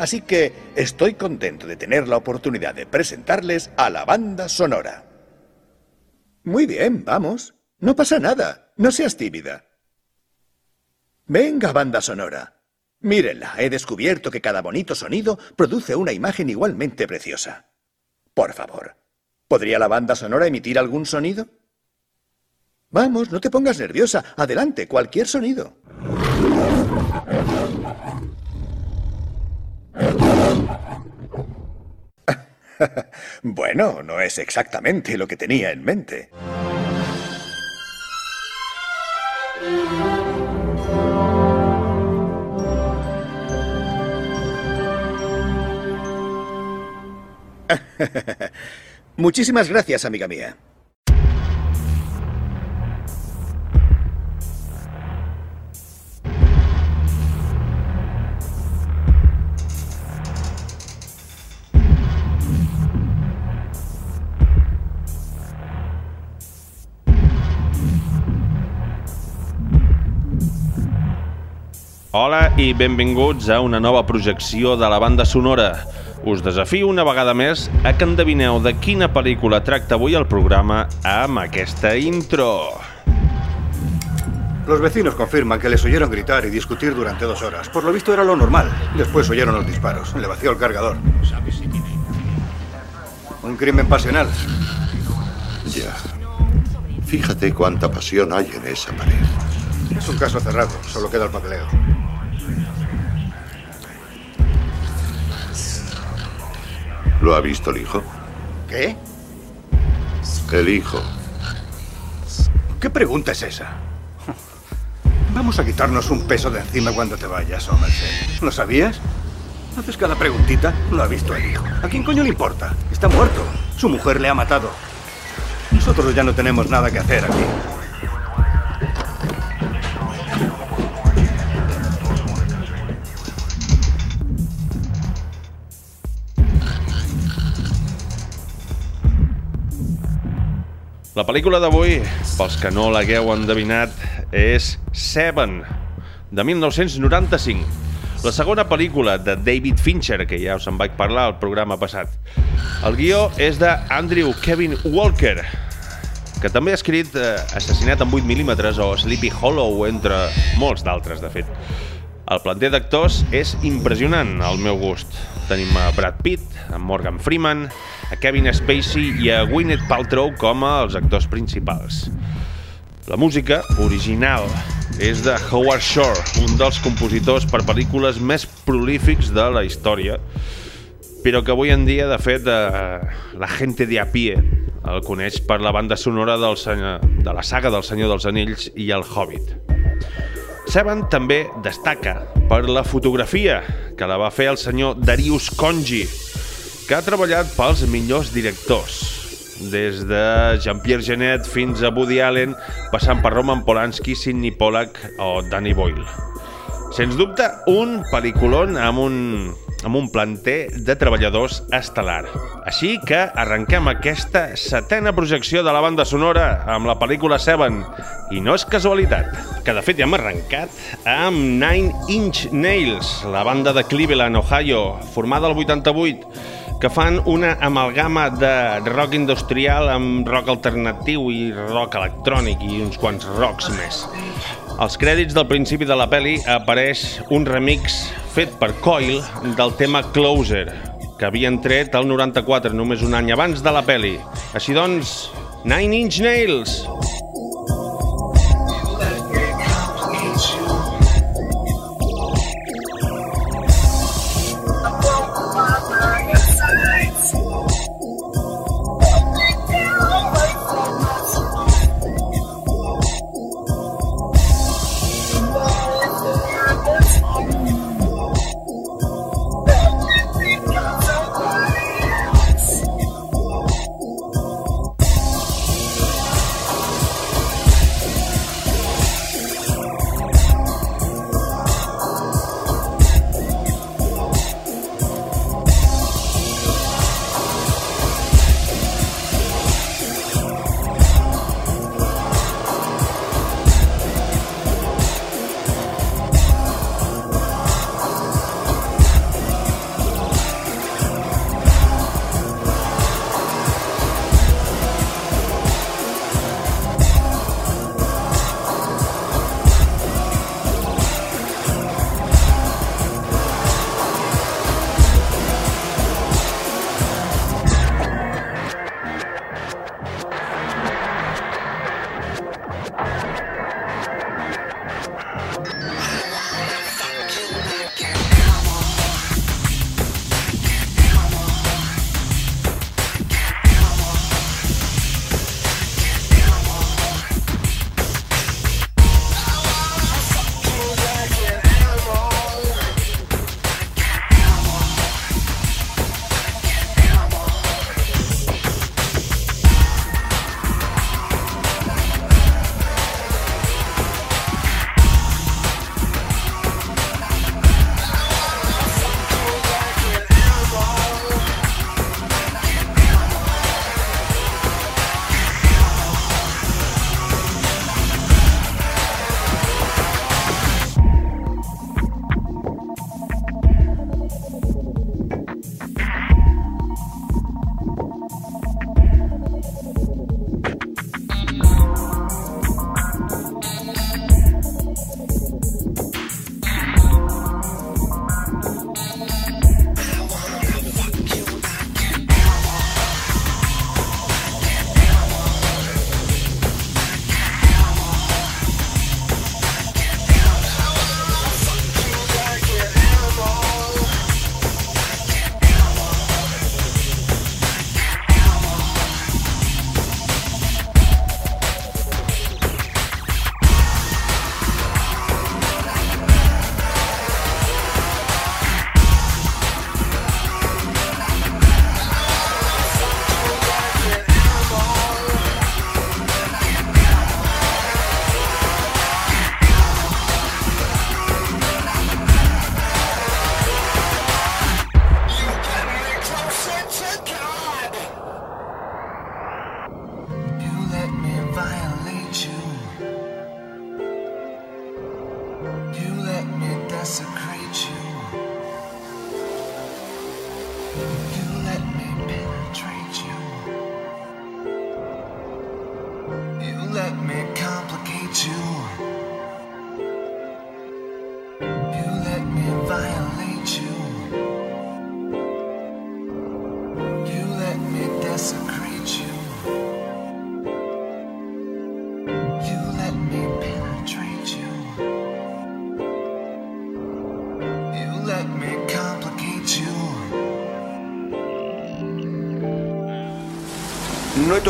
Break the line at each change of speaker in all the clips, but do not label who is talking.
Así que estoy contento de tener la oportunidad de presentarles a la banda sonora. Muy bien, vamos. No pasa nada. No seas tímida. Venga, banda sonora. Mírenla, he descubierto que cada bonito sonido produce una imagen igualmente preciosa. Por favor, ¿podría la banda sonora emitir algún sonido? Vamos, no te pongas nerviosa. Adelante, cualquier sonido. bueno, no es exactamente lo que tenía en mente. Muchísimas gracias, amiga mía.
Hola i benvinguts a una nova projecció de la banda sonora. Us desafio una vegada més a que endevineu de quina pel·lícula tracta avui el programa amb aquesta intro.
Los vecinos confirman que les oyeron gritar y discutir durante dos horas. Por lo visto era lo normal. Después oyeron los disparos. Le vació el cargador. Un crimen pasional.
Ya. Fíjate cuánta pasión hay en esa pared.
Es un caso cerrado. Solo queda el papeleo.
¿Lo ha visto el hijo?
¿Qué?
El hijo.
¿Qué pregunta es esa? Vamos a quitarnos un peso de encima cuando te vayas, Somerset. ¿Lo sabías? Haces cada preguntita. Lo ha visto el hijo. ¿A quién coño le importa? Está muerto. Su mujer le ha matado. Nosotros ya no tenemos nada que hacer aquí.
La pel·lícula d'avui, pels que no l'hagueu endevinat, és Seven, de 1995. La segona pel·lícula de David Fincher, que ja us en vaig parlar al programa passat. El guió és de Andrew Kevin Walker, que també ha escrit eh, Assassinat en 8 mm o Sleepy Hollow, entre molts d'altres, de fet. El planter d'actors és impressionant, al meu gust. Tenim a Brad Pitt, a Morgan Freeman, a Kevin Spacey i a Gwyneth Paltrow com a els actors principals. La música original és de Howard Shore, un dels compositors per pel·lícules més prolífics de la història, però que avui en dia, de fet, eh, la gente de a pie el coneix per la banda sonora del senyor, de la saga del Senyor dels Anells i el Hobbit. Seven també destaca per la fotografia, que la va fer el senyor Darius Conji, que ha treballat pels millors directors, des de Jean-Pierre Genet fins a Woody Allen, passant per Roman Polanski, Sidney Pollack o Danny Boyle. Sens dubte, un pel·lículon amb un, amb un planter de treballadors estel·lar. Així que arrenquem aquesta setena projecció de la banda sonora amb la pel·lícula Seven. I no és casualitat, que de fet ja hem arrencat amb Nine Inch Nails, la banda de Cleveland, Ohio, formada el 88, que fan una amalgama de rock industrial amb rock alternatiu i rock electrònic i uns quants rocks més. Als crèdits del principi de la peli apareix un remix fet per Coil del tema Closer, que havien tret el 94, només un any abans de la peli. Així doncs, Nine Inch Nails!
let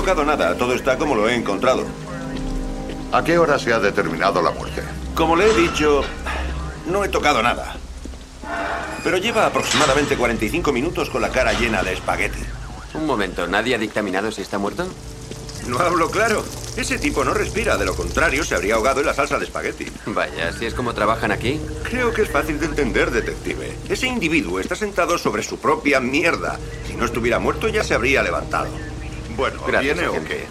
tocado nada, todo está como lo he encontrado.
¿A qué hora se ha determinado la muerte?
Como le he dicho, no he tocado nada. Pero lleva aproximadamente 45 minutos con la cara llena de espagueti.
Un momento, ¿nadie ha dictaminado si está muerto?
No hablo claro. Ese tipo no respira, de lo contrario se habría ahogado en la salsa de espagueti.
Vaya, así es como trabajan aquí.
Creo que es fácil de entender, detective. Ese individuo está sentado sobre su propia mierda. Si no estuviera muerto ya se habría levantado. Bueno,
Gracias,
¿viene o qué?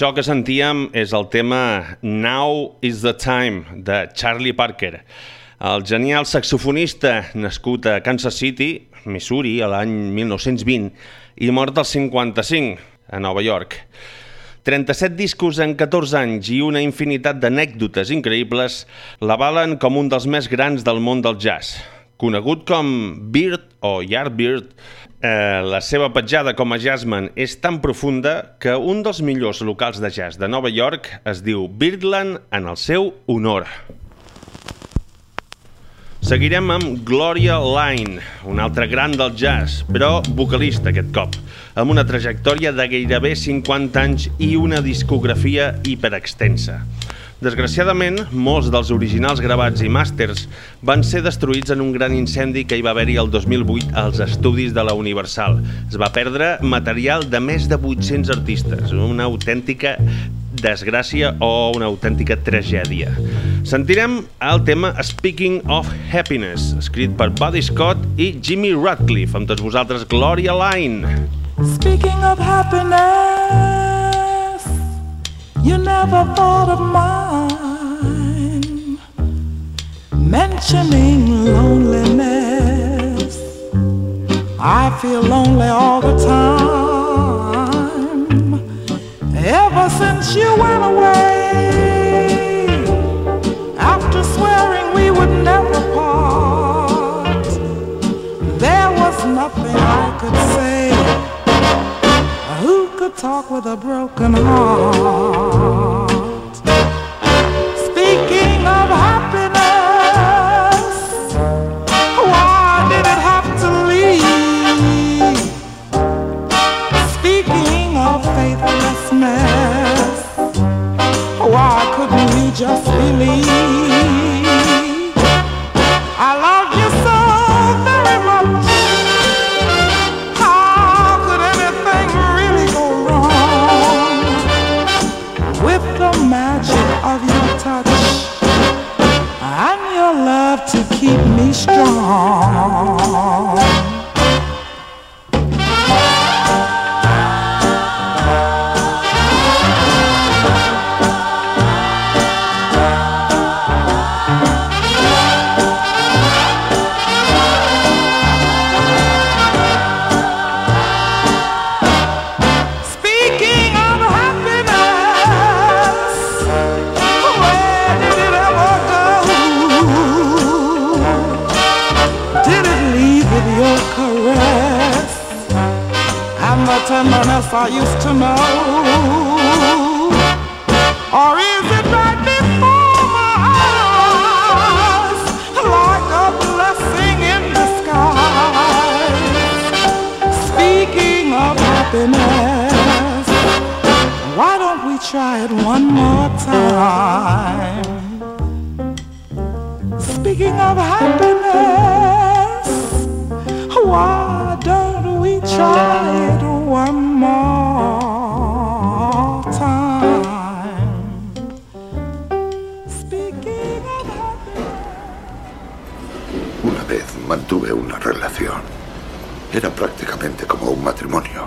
Això que sentíem és el tema Now is the Time, de Charlie Parker. El genial saxofonista, nascut a Kansas City, Missouri, l'any 1920, i mort als 55, a Nova York. 37 discos en 14 anys i una infinitat d'anècdotes increïbles l'avalen com un dels més grans del món del jazz. Conegut com Beard o Yardbird, eh, la seva petjada com a jazzman és tan profunda que un dels millors locals de jazz de Nova York es diu Birdland en el seu honor. Seguirem amb Gloria Line, un altre gran del jazz, però vocalista aquest cop, amb una trajectòria de gairebé 50 anys i una discografia hiperextensa. Desgraciadament, molts dels originals gravats i màsters van ser destruïts en un gran incendi que hi va haver-hi el 2008 als estudis de la Universal. Es va perdre material de més de 800 artistes, una autèntica desgràcia o una autèntica tragèdia. Sentirem el tema Speaking of Happiness, escrit per Buddy Scott i Jimmy Radcliffe, amb tots vosaltres Gloria Line.
Speaking of happiness, you never thought of mine. Mentioning loneliness, I feel lonely all the time. Ever since you went away, talk with a broken heart? Speaking of happiness, why did it have to leave? Speaking of faithlessness, why couldn't we just believe?
Mantuve una relación. Era prácticamente como un matrimonio.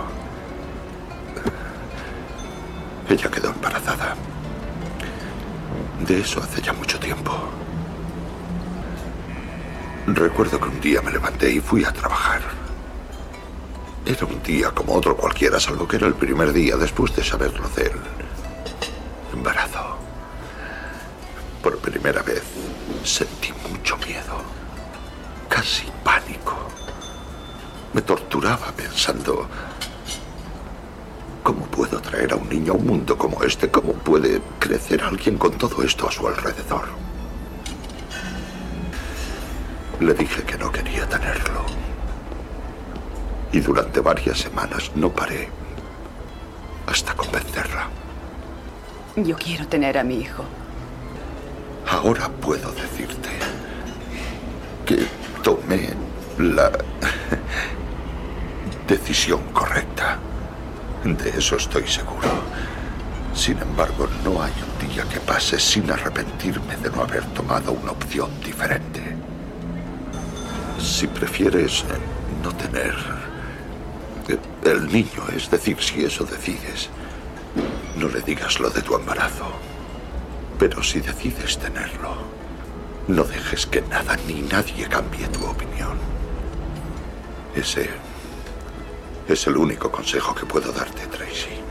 Ella quedó embarazada. De eso hace ya mucho tiempo. Recuerdo que un día me levanté y fui a trabajar. Era un día como otro cualquiera, salvo que era el primer día después de saberlo del embarazo. Por primera vez sentí mucho miedo, casi pánico. Me torturaba pensando, ¿cómo puedo traer a un niño a un mundo como este? ¿Cómo puede crecer alguien con todo esto a su alrededor? Le dije que no quería tenerlo. Y durante varias semanas no paré hasta convencerla.
Yo quiero tener a mi hijo.
Ahora puedo decirte que la decisión correcta. De eso estoy seguro. Sin embargo, no hay un día que pase sin arrepentirme de no haber tomado una opción diferente. Si prefieres no tener el niño, es decir, si eso decides, no le digas lo de tu embarazo. Pero si decides tenerlo, no dejes que nada ni nadie cambie tu opinión. Ese es el único consejo que puedo darte, Tracy.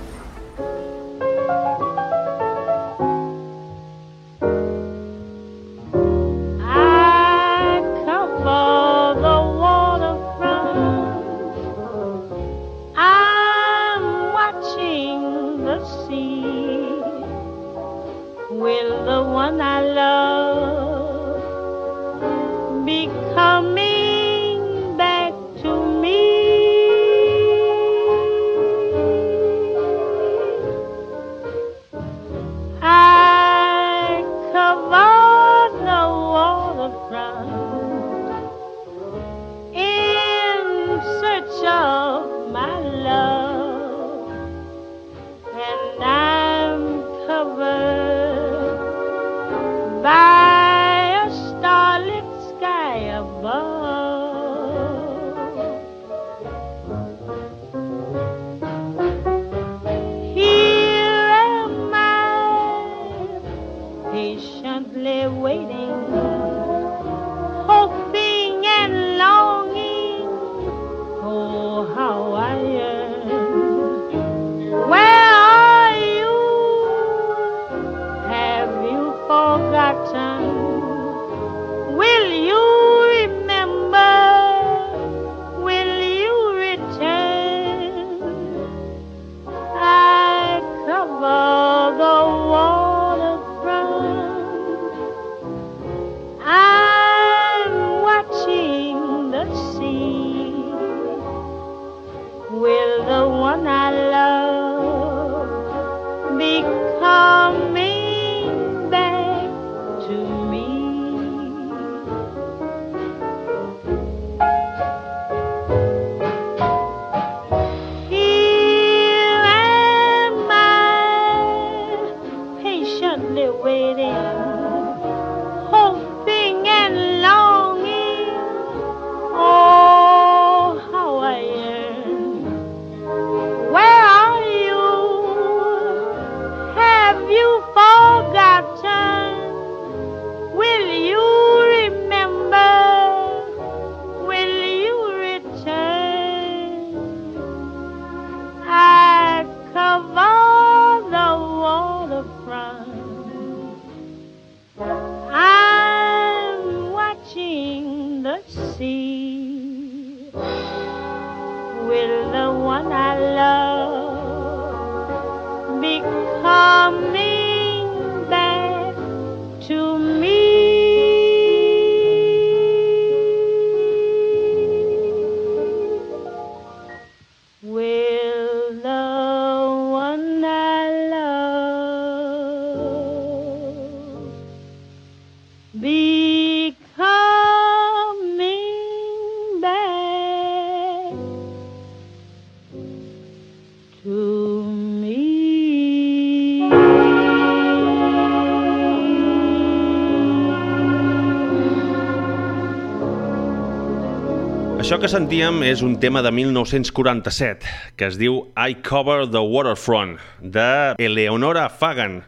Que sentíem és un tema de 1947 que es diu I Cover the Waterfront de Eleonora Fagan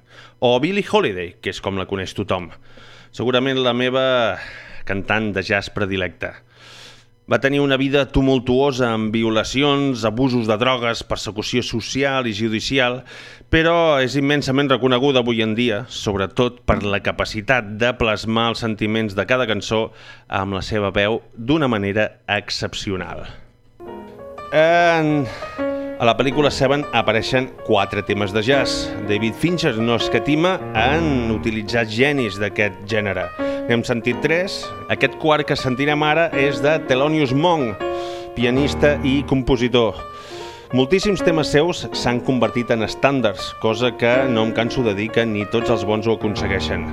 o Billie Holiday, que és com la coneix tothom. Segurament la meva cantant de jazz predilecta. Va tenir una vida tumultuosa amb violacions, abusos de drogues, persecució social i judicial, però és immensament reconeguda avui en dia, sobretot per la capacitat de plasmar els sentiments de cada cançó amb la seva veu d'una manera excepcional. En... A la pel·lícula Seven apareixen quatre temes de jazz. David Fincher no escatima en utilitzar genis d'aquest gènere. N'hem sentit tres. Aquest quart que sentirem ara és de Thelonious Monk, pianista i compositor. Moltíssims temes seus s'han convertit en estàndards, cosa que no em canso de dir que ni tots els bons ho aconsegueixen.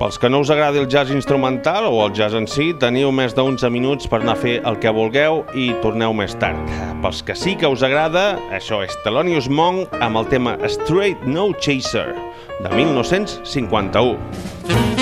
Pels que no us agradi el jazz instrumental o el jazz en si, teniu més d'11 minuts per anar a fer el que vulgueu i torneu més tard. Pels que sí que us agrada, això és Thelonious Monk amb el tema Straight No Chaser, de 1951.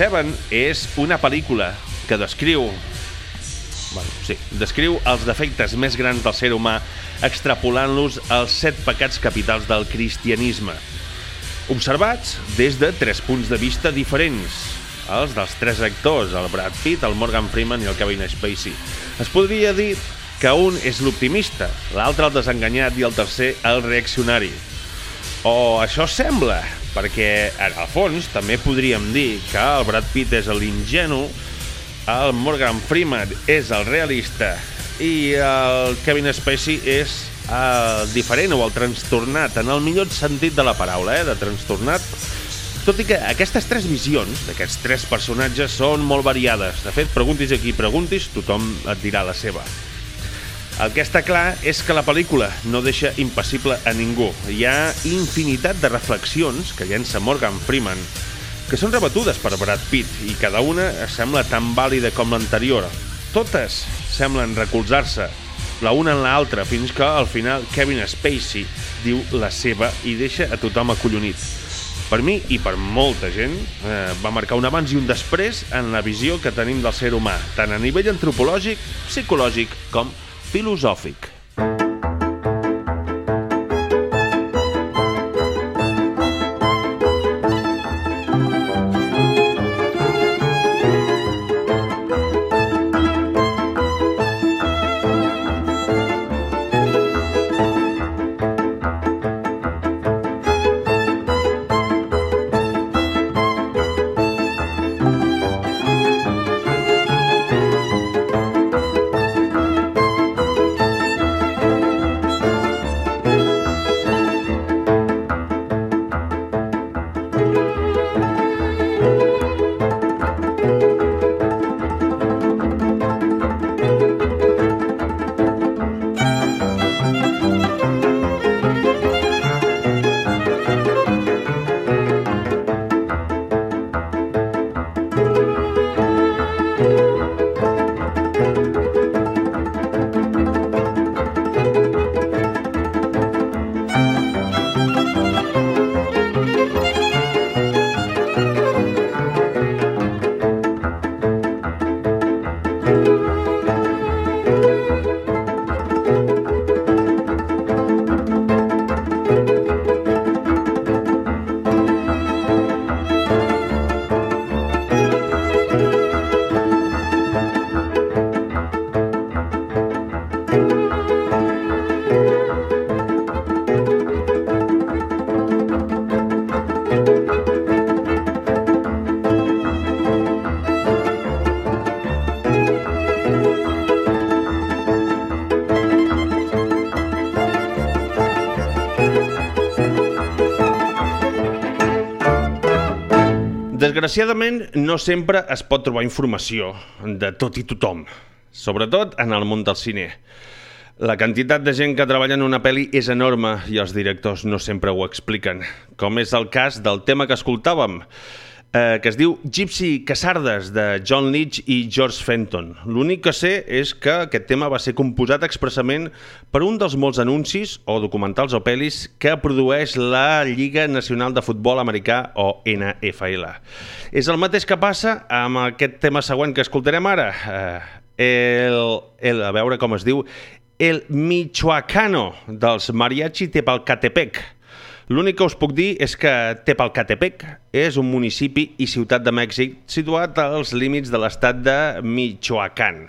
Seven és una pel·lícula que descriu bueno, sí, descriu els defectes més grans del ser humà extrapolant-los als set pecats capitals del cristianisme, observats des de tres punts de vista diferents, els dels tres actors, el Brad Pitt, el Morgan Freeman i el Kevin Spacey. Es podria dir que un és l'optimista, l'altre el desenganyat i el tercer el reaccionari. O això sembla, perquè en el fons també podríem dir que el Brad Pitt és l'ingenu, el Morgan Freeman és el realista i el Kevin Spacey és el diferent o el trastornat, en el millor sentit de la paraula, eh, de trastornat, tot i que aquestes tres visions d'aquests tres personatges són molt variades. De fet, preguntis aquí, preguntis, tothom et dirà la seva. El que està clar és que la pel·lícula no deixa impassible a ningú. Hi ha infinitat de reflexions que llença Morgan Freeman que són rebatudes per Brad Pitt i cada una sembla tan vàlida com l'anterior. Totes semblen recolzar-se la una en l'altra fins que al final Kevin Spacey diu la seva i deixa a tothom acollonit. Per mi i per molta gent eh, va marcar un abans i un després en la visió que tenim del ser humà, tant a nivell antropològic, psicològic com filosòfic. Desgraciadament, no sempre es pot trobar informació de tot i tothom, sobretot en el món del cine. La quantitat de gent que treballa en una pel·li és enorme i els directors no sempre ho expliquen, com és el cas del tema que escoltàvem, eh, que es diu Gypsy Casardes, de John Leach i George Fenton. L'únic que sé és que aquest tema va ser composat expressament per un dels molts anuncis o documentals o pel·lis que produeix la Lliga Nacional de Futbol Americà o NFL. És el mateix que passa amb aquest tema següent que escoltarem ara. Eh, el, el, a veure com es diu, el Michoacano dels Mariachi Tepalcatepec. L'únic que us puc dir és que Tepalcatepec és un municipi i ciutat de Mèxic situat als límits de l'estat de Michoacán,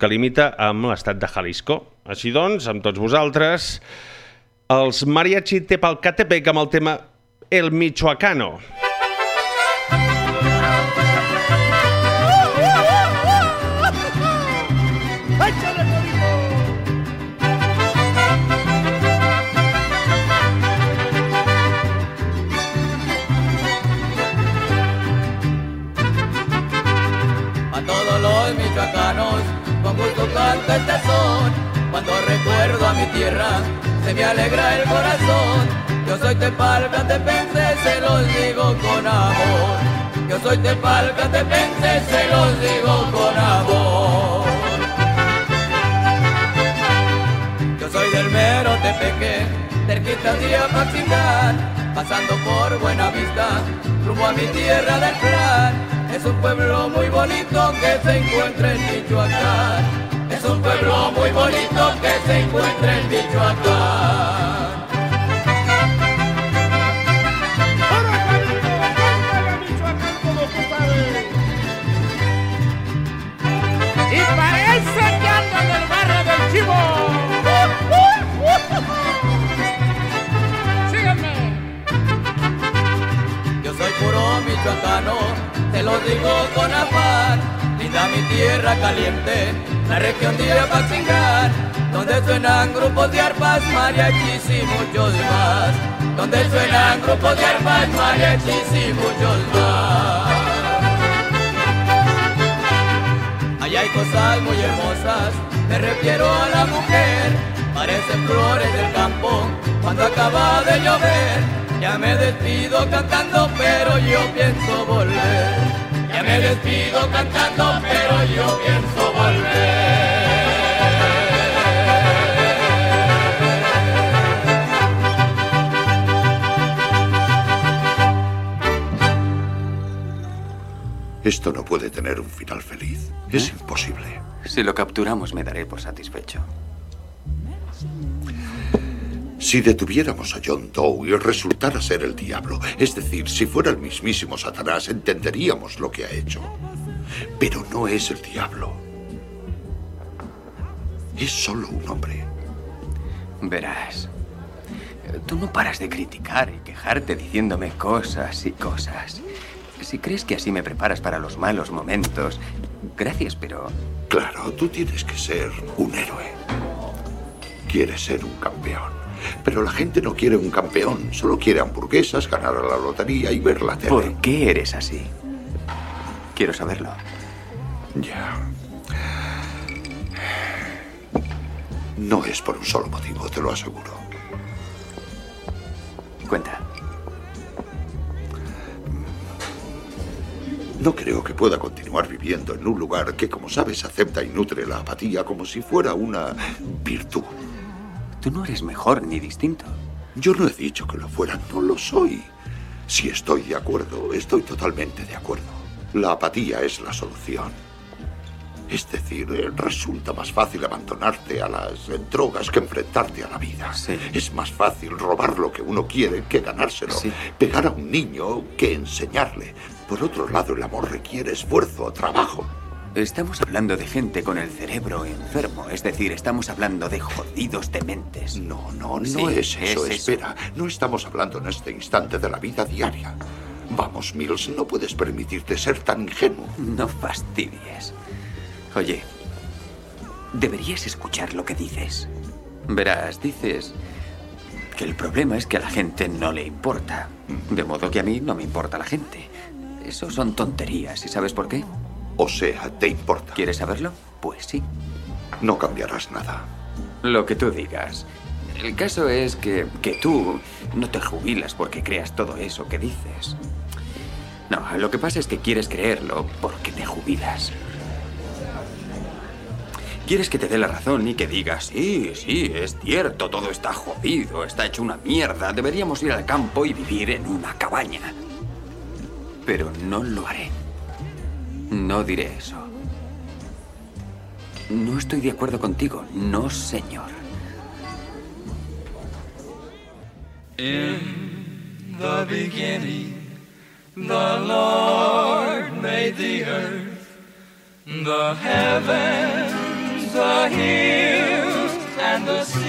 que limita amb l'estat de Jalisco. Així doncs, amb tots vosaltres, els Mariachi Tepalcatepec amb el tema El Michoacano.
A se me alegra el corazón. Yo soy tepalcatepense, se los digo con amor. Yo soy tepalcatepense, se los digo con amor. Yo soy del mero Tepeque, cerquita de Apaxingán, pasando por Buenavista, rumbo a mi tierra del plan. Es un pueblo muy bonito que se encuentra en Michoacán. Es un pueblo muy bonito que se encuentra en Michoacán.
Y parece que anda en el barrio del Chivo. Síganme.
Yo soy puro michoacano, te lo digo con afán. Linda mi tierra caliente, la región de Apaxingán, donde suenan grupos de arpas, mariachis y muchos más. Donde suenan grupos de arpas, mariachis y muchos más. Allá hay cosas muy hermosas, me refiero a la mujer. Parecen flores del campo cuando acaba de llover. Ya me despido cantando, pero yo pienso volver. Ya me despido cantando, pero yo pienso volver.
Esto no puede tener un final feliz. Es imposible.
Si lo capturamos me daré por satisfecho.
Si detuviéramos a John Doe y resultara ser el diablo, es decir, si fuera el mismísimo Satanás, entenderíamos lo que ha hecho. Pero no es el diablo. Es solo un hombre.
Verás, tú no paras de criticar y quejarte diciéndome cosas y cosas. Si crees que así me preparas para los malos momentos, gracias, pero
Claro, tú tienes que ser un héroe. Quieres ser un campeón. Pero la gente no quiere un campeón, solo quiere hamburguesas, ganar a la lotería y ver la tele.
¿por qué eres así? Quiero saberlo.
Ya. No es por un solo motivo, te lo aseguro.
Cuenta.
No creo que pueda continuar viviendo en un lugar que, como sabes, acepta y nutre la apatía como si fuera una virtud.
Tú no eres mejor ni distinto.
Yo no he dicho que lo fuera, no lo soy. Si estoy de acuerdo, estoy totalmente de acuerdo. La apatía es la solución. Es decir, eh, resulta más fácil abandonarte a las drogas que enfrentarte a la vida.
Sí.
Es más fácil robar lo que uno quiere que ganárselo.
Sí.
Pegar a un niño que enseñarle. Por otro lado, el amor requiere esfuerzo, trabajo.
Estamos hablando de gente con el cerebro enfermo, es decir, estamos hablando de jodidos dementes.
No, no, no
Sí,
es eso.
es eso.
Espera, no estamos hablando en este instante de la vida diaria. Vamos, Mills, no puedes permitirte ser tan ingenuo.
No fastidies. Oye, deberías escuchar lo que dices. Verás, dices que el problema es que a la gente no le importa. De modo que a mí no me importa la gente. Eso son tonterías, ¿y sabes por qué?
O sea, ¿te importa?
¿Quieres saberlo? Pues sí.
No cambiarás nada.
Lo que tú digas. El caso es que, que tú no te jubilas porque creas todo eso que dices. No, lo que pasa es que quieres creerlo porque te jubilas. Quieres que te dé la razón y que digas, sí, sí, es cierto, todo está jodido, está hecho una mierda, deberíamos ir al campo y vivir en una cabaña. Pero no lo haré. No diré eso. No estoy de acuerdo contigo, no, señor.
In the beginning, the Lord made the earth, the heavens, the hills, and the seas.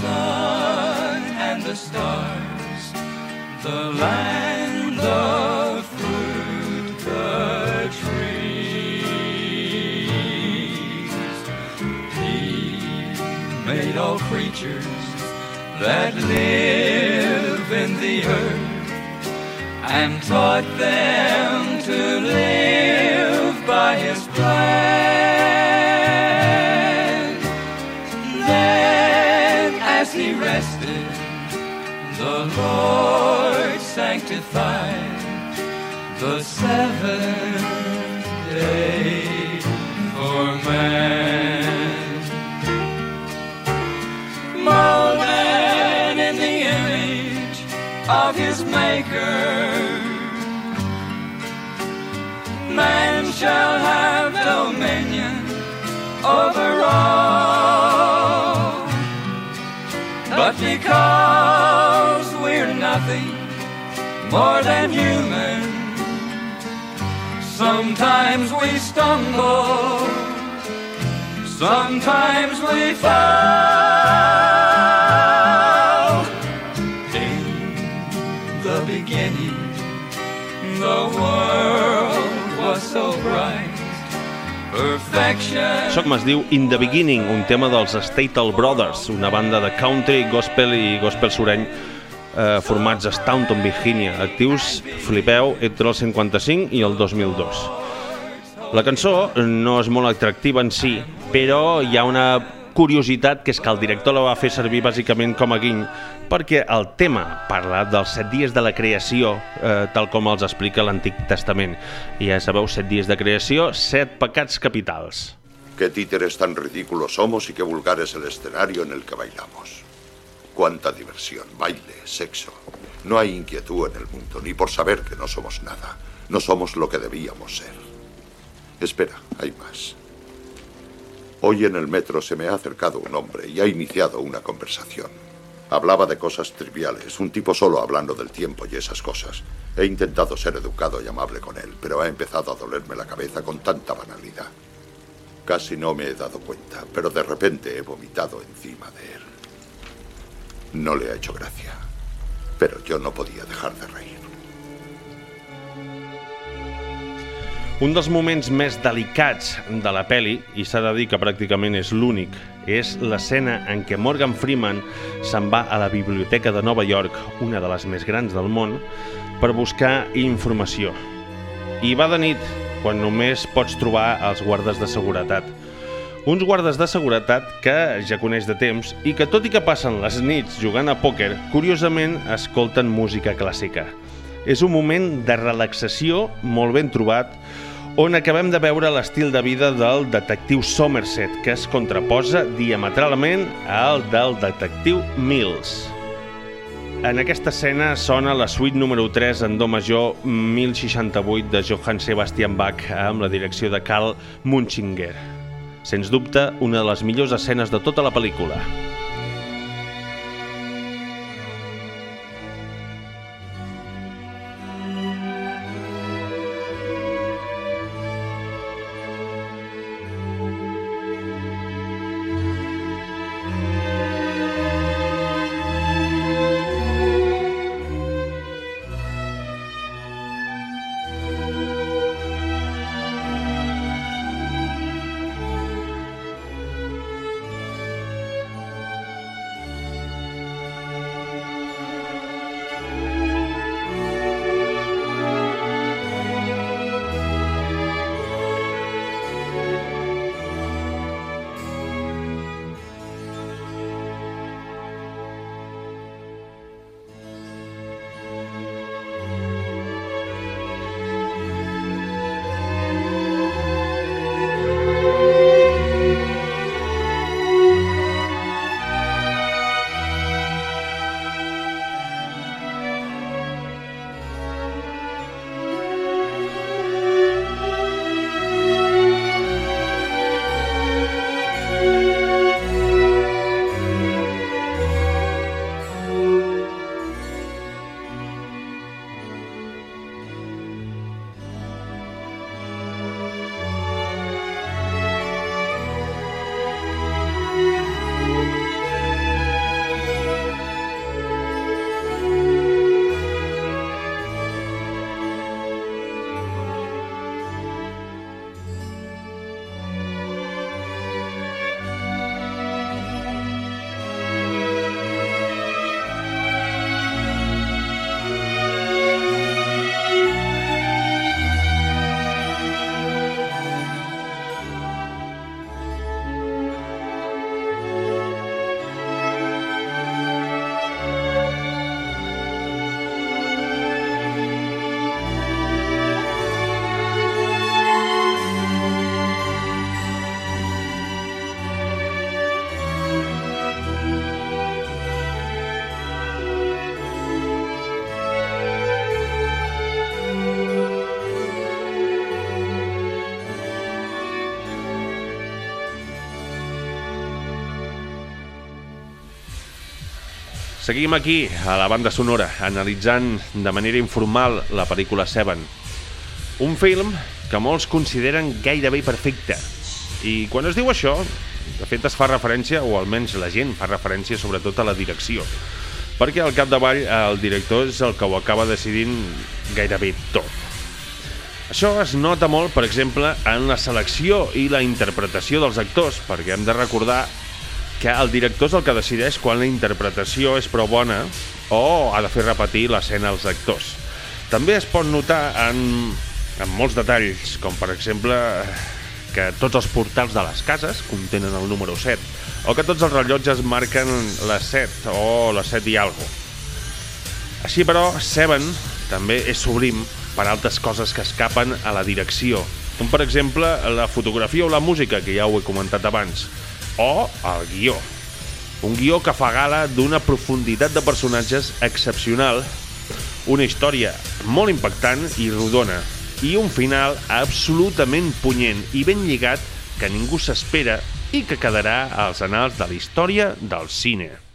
Sun and the stars, the land, the fruit, the trees. He made all creatures that live in the earth and taught them to live by his plan. he rested, the Lord sanctified the seventh day for man. Molded in the image of his Maker, man
shall have dominion over all. But because we're nothing more than human, sometimes we stumble, sometimes we fall.
Això com es diu In the Beginning, un tema dels Statel Brothers, una banda de country, gospel i gospel sureny eh, formats a Staunton, Virginia, actius, flipeu, entre el 55 i el 2002. La cançó no és molt atractiva en si, però hi ha una curiositat que és que el director la va fer servir bàsicament com a guiny perquè el tema parla dels set dies de la creació, eh, tal com els explica l'Antic Testament. I ja sabeu, set dies de creació, set pecats capitals.
Qué títeres tan ridículos somos y qué vulgar es el escenario en el que bailamos. Cuánta diversión, baile, sexo. No hay inquietud en el mundo, ni por saber que no somos nada. No somos lo que debíamos ser. Espera, hay más. Hoy en el metro se me ha acercado un hombre y ha iniciado una conversación. Hablaba de cosas triviales, un tipo solo hablando del tiempo y esas cosas. He intentado ser educado y amable con él, pero ha empezado a dolerme la cabeza con tanta banalidad. Casi no me he dado cuenta, pero de repente he vomitado encima de él. No le ha hecho gracia, pero yo no podía dejar de reír.
Un dels moments més delicats de la peli, i s'ha de dir que pràcticament és l'únic, és l'escena en què Morgan Freeman se'n va a la Biblioteca de Nova York, una de les més grans del món, per buscar informació. I va de nit, quan només pots trobar els guardes de seguretat. Uns guardes de seguretat que ja coneix de temps i que, tot i que passen les nits jugant a pòquer, curiosament escolten música clàssica. És un moment de relaxació molt ben trobat on acabem de veure l'estil de vida del detectiu Somerset, que es contraposa diametralment al del detectiu Mills. En aquesta escena sona la suite número 3 en do major 1068 de Johann Sebastian Bach amb la direcció de Karl Munchinger. Sens dubte, una de les millors escenes de tota la pel·lícula.
Seguim aquí, a la banda sonora, analitzant de manera informal la pel·lícula Seven. Un film que molts consideren gairebé perfecte. I quan es diu això, de fet es fa referència, o almenys la gent fa referència sobretot a la direcció. Perquè al capdavall el director és el que ho acaba decidint gairebé tot. Això es nota molt, per exemple, en la selecció i la interpretació dels actors, perquè hem de recordar que el director és el que decideix quan la interpretació és prou bona o ha de fer repetir l'escena als actors. També es pot notar en, en molts detalls, com per exemple que tots els portals de les cases contenen el número 7, o que tots els rellotges marquen les 7 o les 7 i algo. Així però, Seven també és sublim per altres coses que escapen a la direcció, com per exemple la fotografia o la música, que ja ho he comentat abans, o el guió. Un guió que fa gala d'una profunditat de personatges excepcional, una història molt impactant i rodona, i un final absolutament punyent i ben lligat que ningú s'espera i que quedarà als anals de la història del cine.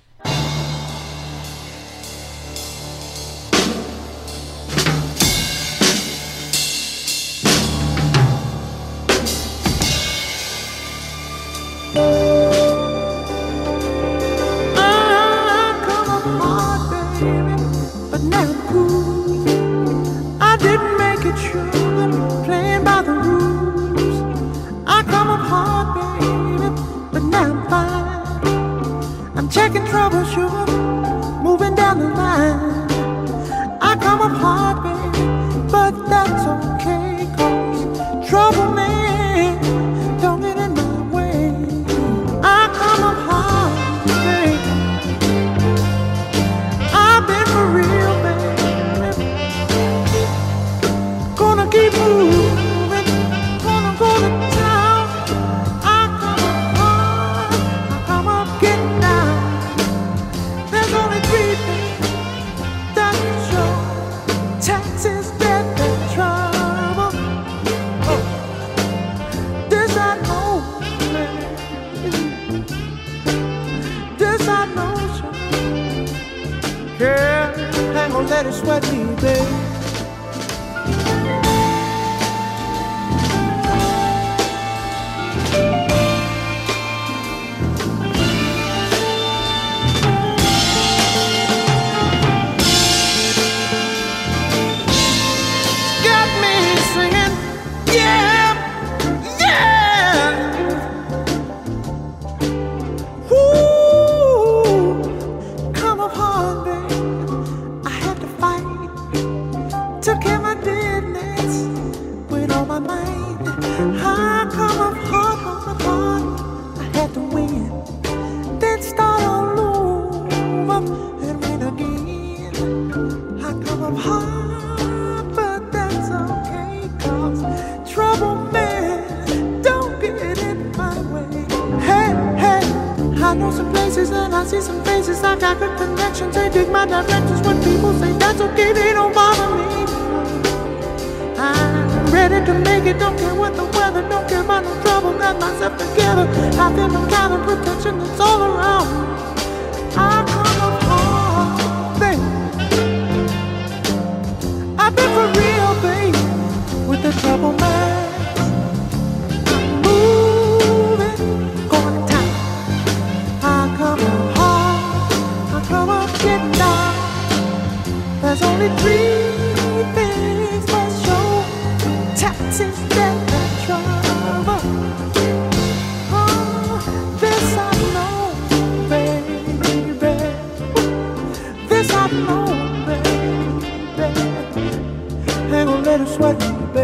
Sweat baby.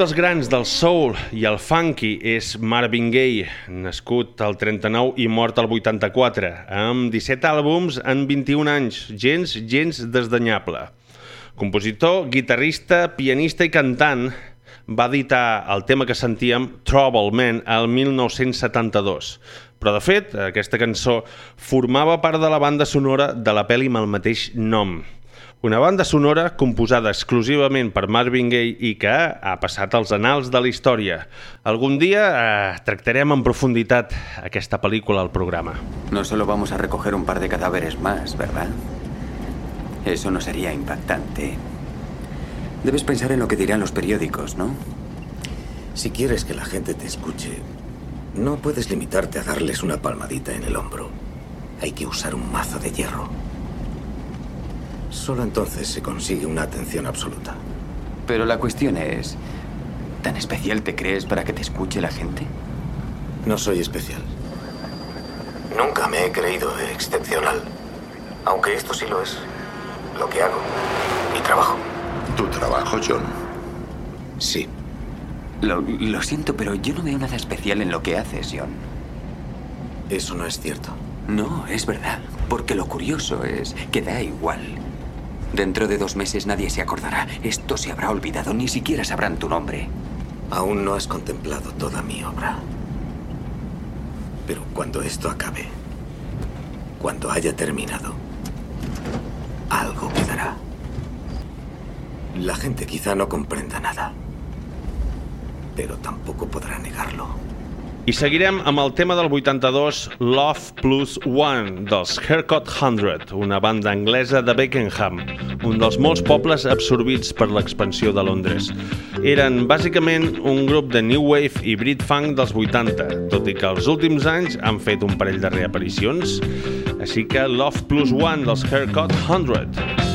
Dels grans del soul i el funky és Marvin Gaye, nascut al 39 i mort al 84, amb 17 àlbums en 21 anys, gens, gens desdanyable. Compositor, guitarrista, pianista i cantant, va editar el tema que sentíem, Trouble Man, el 1972. Però, de fet, aquesta cançó formava part de la banda sonora de la pel·li amb el mateix nom. Una banda sonora composada exclusivament per Marvin Gaye i que ha passat als anals de la història. Algun dia eh, tractarem en profunditat aquesta pel·lícula al programa.
No solo vamos a recoger un par de cadáveres más, ¿verdad? Eso no sería impactante. Debes pensar en lo que dirán los periódicos, ¿no?
Si quieres que la gente te escuche, no puedes limitarte a darles una palmadita en el hombro. Hay que usar un mazo de hierro. Solo entonces se consigue una atención absoluta.
Pero la cuestión es, ¿tan especial te crees para que te escuche la gente?
No soy especial. Nunca me he creído excepcional. Aunque esto sí lo es. Lo que hago. Mi trabajo.
¿Tu trabajo, John?
Sí.
Lo, lo siento, pero yo no veo nada especial en lo que haces, John.
Eso no es cierto.
No, es verdad. Porque lo curioso es que da igual. Dentro de dos meses nadie se acordará. Esto se habrá olvidado. Ni siquiera sabrán tu nombre.
Aún no has contemplado toda mi obra. Pero cuando esto acabe, cuando haya terminado, algo quedará. La gente quizá no comprenda nada, pero tampoco podrá negarlo.
I seguirem amb el tema del 82 Love Plus One dels Haircut 100, una banda anglesa de Beckenham, un dels molts pobles absorbits per l'expansió de Londres. Eren bàsicament un grup de New Wave i Brit Funk dels 80, tot i que els últims anys han fet un parell de reaparicions. Així que Love Plus One dels Haircut 100.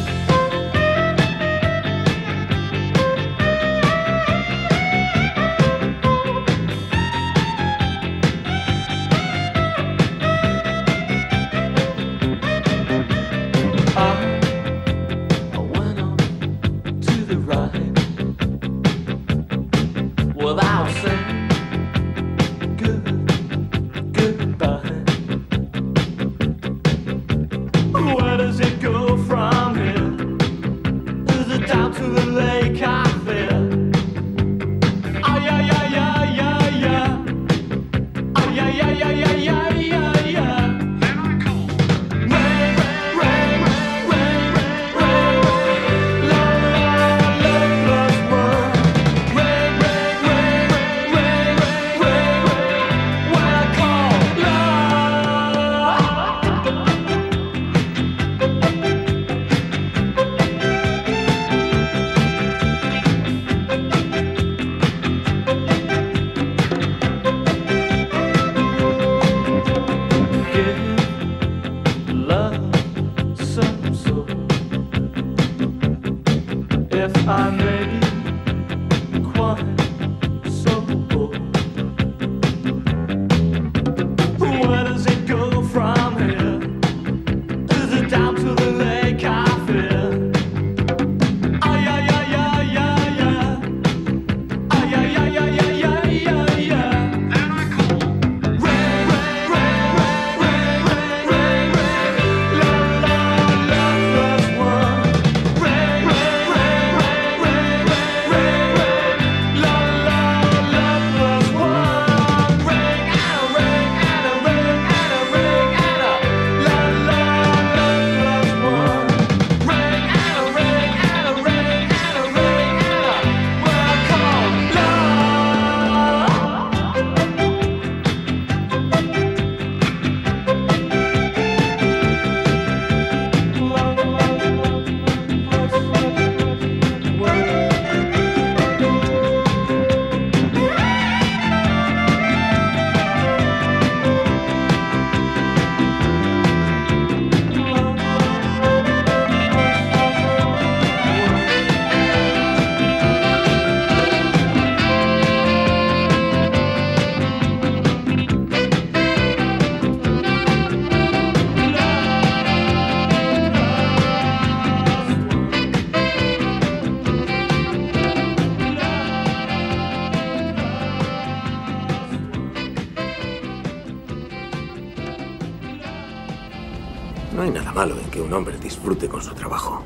Disfrute con su trabajo.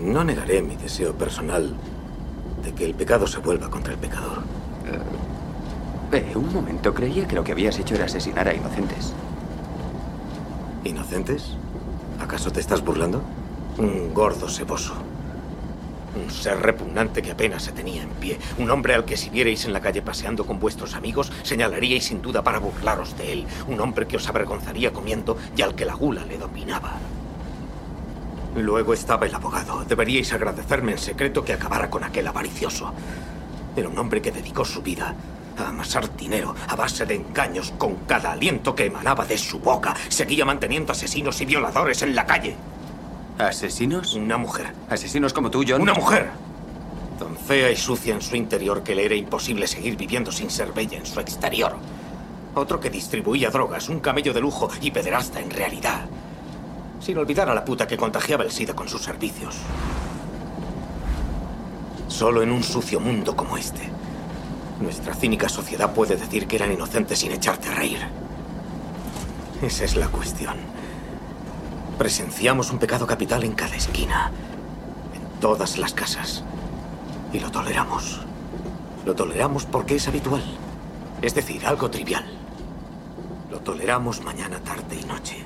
No negaré mi deseo personal de que el pecado se vuelva contra el pecador.
Eh, un momento, creía que lo que habías hecho era asesinar a inocentes.
¿Inocentes? ¿Acaso te estás burlando? Un gordo ceboso. Un ser repugnante que apenas se tenía en pie. Un hombre al que si vierais en la calle paseando con vuestros amigos, señalaríais sin duda para burlaros de él. Un hombre que os avergonzaría comiendo y al que la gula le dominaba. Luego estaba el abogado. Deberíais agradecerme en secreto que acabara con aquel avaricioso. Era un hombre que dedicó su vida a amasar dinero a base de engaños con cada aliento que emanaba de su boca. Seguía manteniendo asesinos y violadores en la calle.
¿Asesinos?
Una mujer.
¿Asesinos como tú, John?
Una mujer. Tan fea y sucia en su interior que le era imposible seguir viviendo sin ser bella en su exterior. Otro que distribuía drogas, un camello de lujo y pederasta en realidad. Sin olvidar a la puta que contagiaba el SIDA con sus servicios. Solo en un sucio mundo como este, nuestra cínica sociedad puede decir que eran inocentes sin echarte a reír. Esa es la cuestión. Presenciamos un pecado capital en cada esquina, en todas las casas. Y lo toleramos. Lo toleramos porque es habitual. Es decir, algo trivial. Lo toleramos mañana, tarde y noche.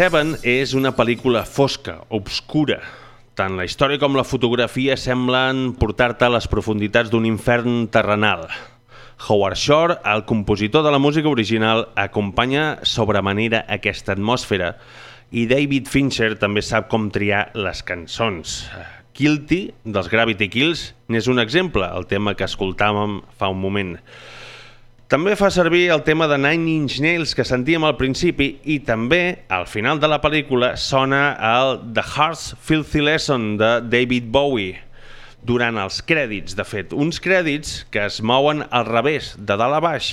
Seven és una pel·lícula fosca, obscura. Tant la història com la fotografia semblen portar-te a les profunditats d'un infern terrenal. Howard Shore, el compositor de la música original, acompanya sobremanera aquesta atmosfera i David Fincher també sap com triar les cançons. Guilty, dels Gravity Kills, n'és un exemple, el tema que escoltàvem fa un moment. També fa servir el tema de Nine Inch Nails que sentíem al principi i també, al final de la pel·lícula, sona el The Heart's Filthy Lesson de David Bowie durant els crèdits, de fet, uns crèdits que es mouen al revés, de dalt a baix,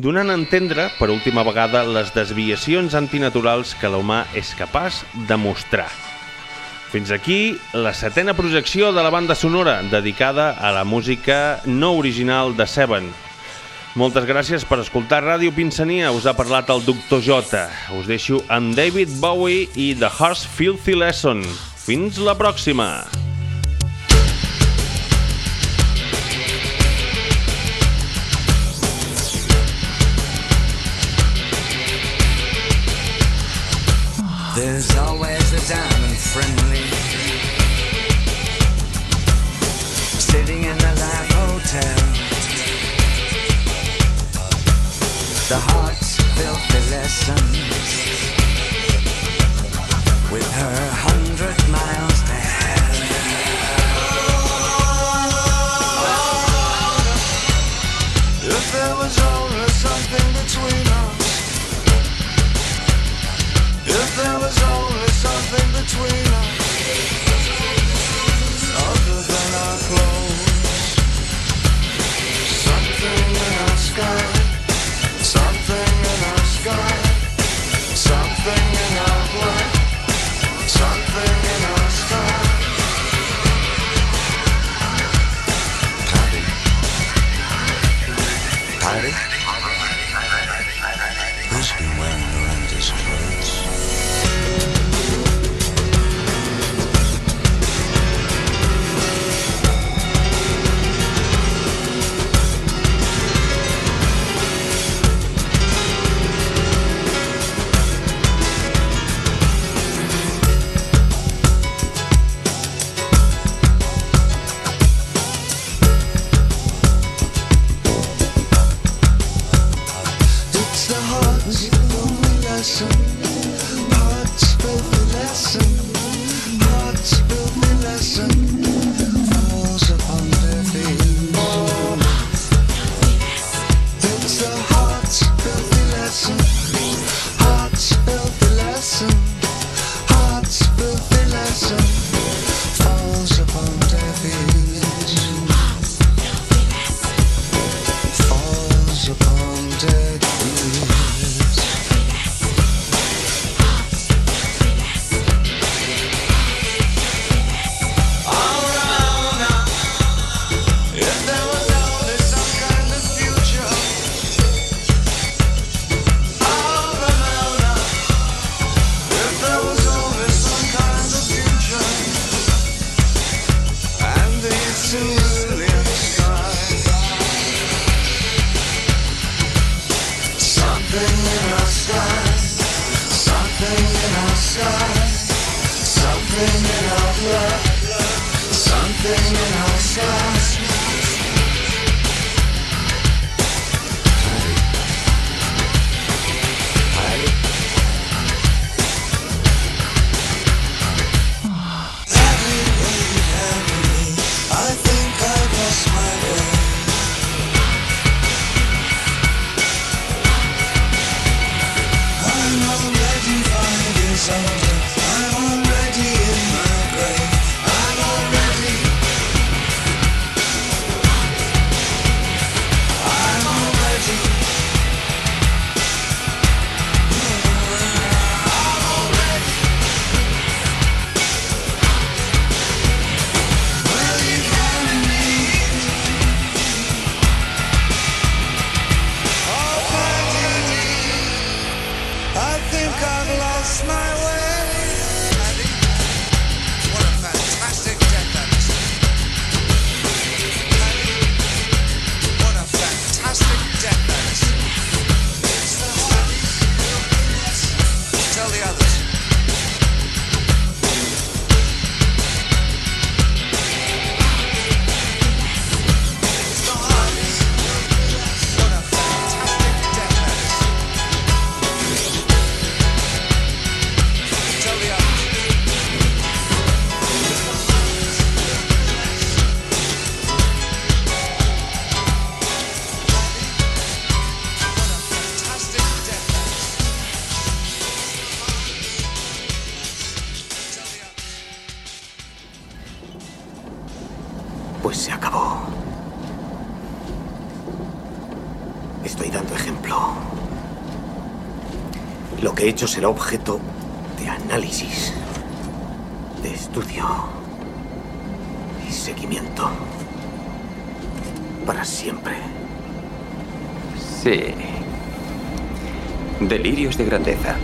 donant a entendre, per última vegada, les desviacions antinaturals que l'humà és capaç de mostrar. Fins aquí la setena projecció de la banda sonora dedicada a la música no original de Seven. Moltes gràcies per escoltar Ràdio Pinsania. Us ha parlat el Doctor J. Us deixo amb David Bowie i The Heart's Filthy Lesson. Fins la pròxima!
There's always a diamond friendly sitting The heart's filthy lessons with her hundred miles to hell. If there was only something between
Hecho será objeto de análisis, de estudio y seguimiento. Para siempre.
Sí. Delirios de grandeza.